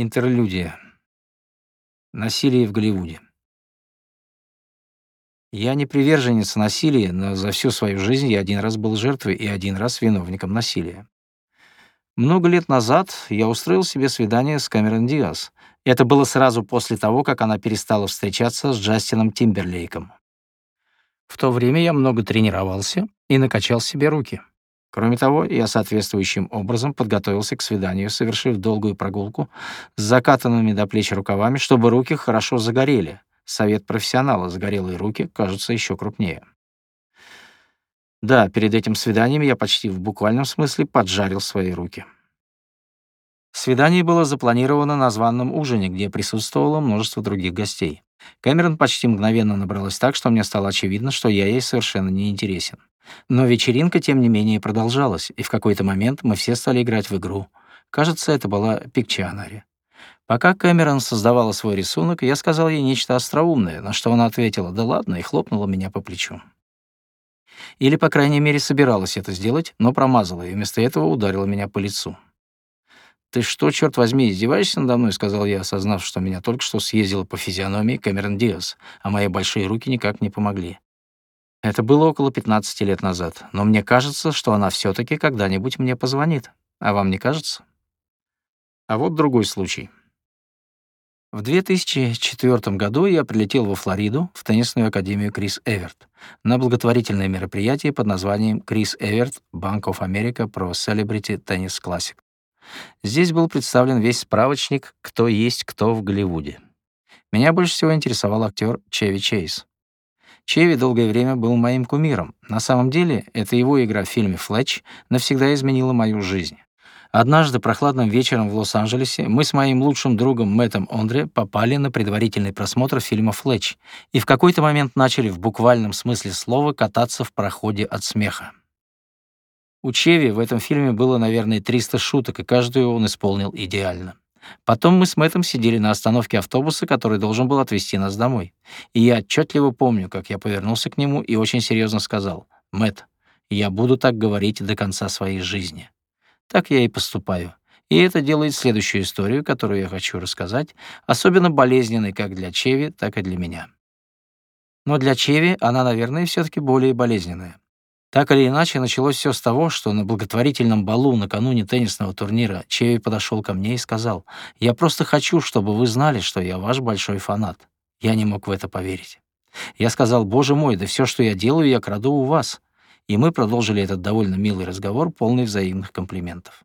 Интерлюдия. Насилие в Голливуде. Я не приверженец насилия, но за всю свою жизнь я один раз был жертвой и один раз виновником насилия. Много лет назад я устроил себе свидание с Камерон Диас. Это было сразу после того, как она перестала встречаться с Джастином Тимберлейком. В то время я много тренировался и накачал себе руки. Кроме того, я соответствующим образом подготовился к свиданию, совершив долгую прогулку с закатанными до плеч рукавами, чтобы руки хорошо загорели. Совет профессионала «загорелые руки» кажутся еще крупнее. Да, перед этим свиданием я почти в буквальном смысле поджарил свои руки. Свидание было запланировано на званном ужине, где присутствовало множество других гостей. Кэмерон почти мгновенно набралась так, что мне стало очевидно, что я ей совершенно не интересен. Но вечеринка, тем не менее, продолжалась, и в какой-то момент мы все стали играть в игру. Кажется, это была Пикчианари. Пока Кэмерон создавала свой рисунок, я сказал ей нечто остроумное, на что она ответила «да ладно» и хлопнула меня по плечу. Или, по крайней мере, собиралась это сделать, но промазала и вместо этого ударила меня по лицу. «Ты что, черт возьми, издеваешься надо мной?» — сказал я, осознав, что меня только что съездила по физиономии Кэмерон Диас, а мои большие руки никак не помогли. Это было около 15 лет назад, но мне кажется, что она все таки когда-нибудь мне позвонит. А вам не кажется? А вот другой случай. В 2004 году я прилетел во Флориду в теннисную академию Крис Эверт на благотворительное мероприятие под названием Крис Эверт Bank of America Pro Celebrity Tennis Classic. Здесь был представлен весь справочник «Кто есть кто в Голливуде». Меня больше всего интересовал актер Чеви Чейз. Чеви долгое время был моим кумиром. На самом деле, это его игра в фильме «Флетч» навсегда изменила мою жизнь. Однажды прохладным вечером в Лос-Анджелесе мы с моим лучшим другом Мэттом Ондре попали на предварительный просмотр фильма «Флетч» и в какой-то момент начали в буквальном смысле слова кататься в проходе от смеха. У Чеви в этом фильме было, наверное, 300 шуток, и каждую он исполнил идеально. Потом мы с Мэттом сидели на остановке автобуса, который должен был отвезти нас домой. И я отчетливо помню, как я повернулся к нему и очень серьезно сказал, «Мэтт, я буду так говорить до конца своей жизни». Так я и поступаю. И это делает следующую историю, которую я хочу рассказать, особенно болезненной как для Чеви, так и для меня. Но для Чеви она, наверное, все таки более болезненная. Так или иначе, началось все с того, что на благотворительном балу накануне теннисного турнира Чеви подошел ко мне и сказал, «Я просто хочу, чтобы вы знали, что я ваш большой фанат». Я не мог в это поверить. Я сказал, «Боже мой, да все, что я делаю, я краду у вас». И мы продолжили этот довольно милый разговор, полный взаимных комплиментов.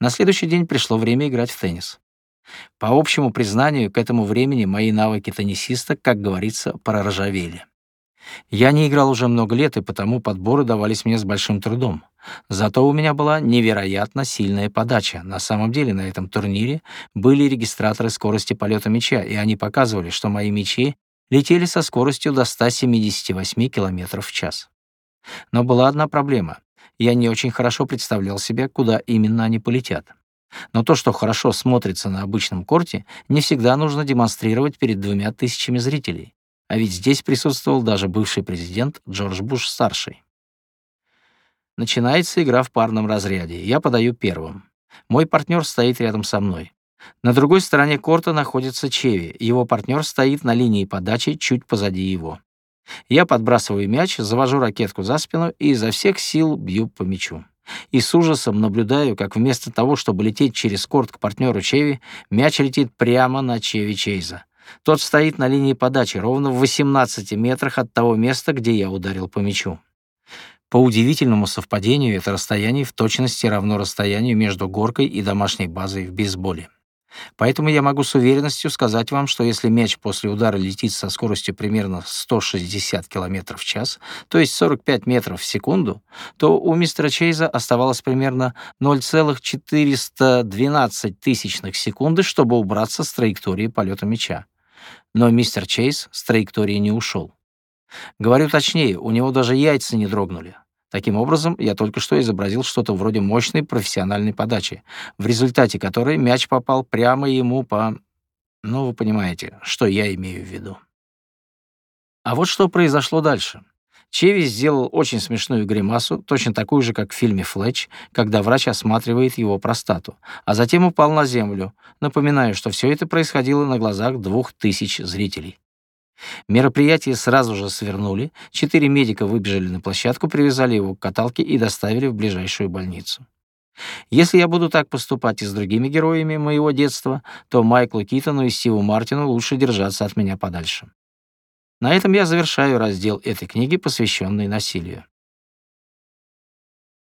На следующий день пришло время играть в теннис. По общему признанию, к этому времени мои навыки теннисиста, как говорится, проржавели. Я не играл уже много лет, и потому подборы давались мне с большим трудом. Зато у меня была невероятно сильная подача. На самом деле на этом турнире были регистраторы скорости полета мяча, и они показывали, что мои мячи летели со скоростью до 178 км в час. Но была одна проблема. Я не очень хорошо представлял себе, куда именно они полетят. Но то, что хорошо смотрится на обычном корте, не всегда нужно демонстрировать перед двумя тысячами зрителей. А ведь здесь присутствовал даже бывший президент Джордж Буш-старший. Начинается игра в парном разряде. Я подаю первым. Мой партнер стоит рядом со мной. На другой стороне корта находится Чеви. Его партнер стоит на линии подачи чуть позади его. Я подбрасываю мяч, завожу ракетку за спину и изо всех сил бью по мячу. И с ужасом наблюдаю, как вместо того, чтобы лететь через корт к партнеру Чеви, мяч летит прямо на Чеви Чейза. Тот стоит на линии подачи, ровно в 18 метрах от того места, где я ударил по мячу. По удивительному совпадению, это расстояние в точности равно расстоянию между горкой и домашней базой в бейсболе. Поэтому я могу с уверенностью сказать вам, что если мяч после удара летит со скоростью примерно 160 км в час, то есть 45 метров в секунду, то у мистера Чейза оставалось примерно 0,412 тысячных секунды, чтобы убраться с траектории полета мяча. Но мистер Чейз с траектории не ушел. Говорю точнее, у него даже яйца не дрогнули. Таким образом, я только что изобразил что-то вроде мощной профессиональной подачи, в результате которой мяч попал прямо ему по... Ну, вы понимаете, что я имею в виду. А вот что произошло дальше. Чеви сделал очень смешную гримасу, точно такую же, как в фильме «Флетч», когда врач осматривает его простату, а затем упал на землю, напоминая, что все это происходило на глазах двух тысяч зрителей. Мероприятие сразу же свернули, четыре медика выбежали на площадку, привязали его к каталке и доставили в ближайшую больницу. Если я буду так поступать и с другими героями моего детства, то Майклу Китону и Стиву Мартину лучше держаться от меня подальше. На этом я завершаю раздел этой книги, посвященный насилию.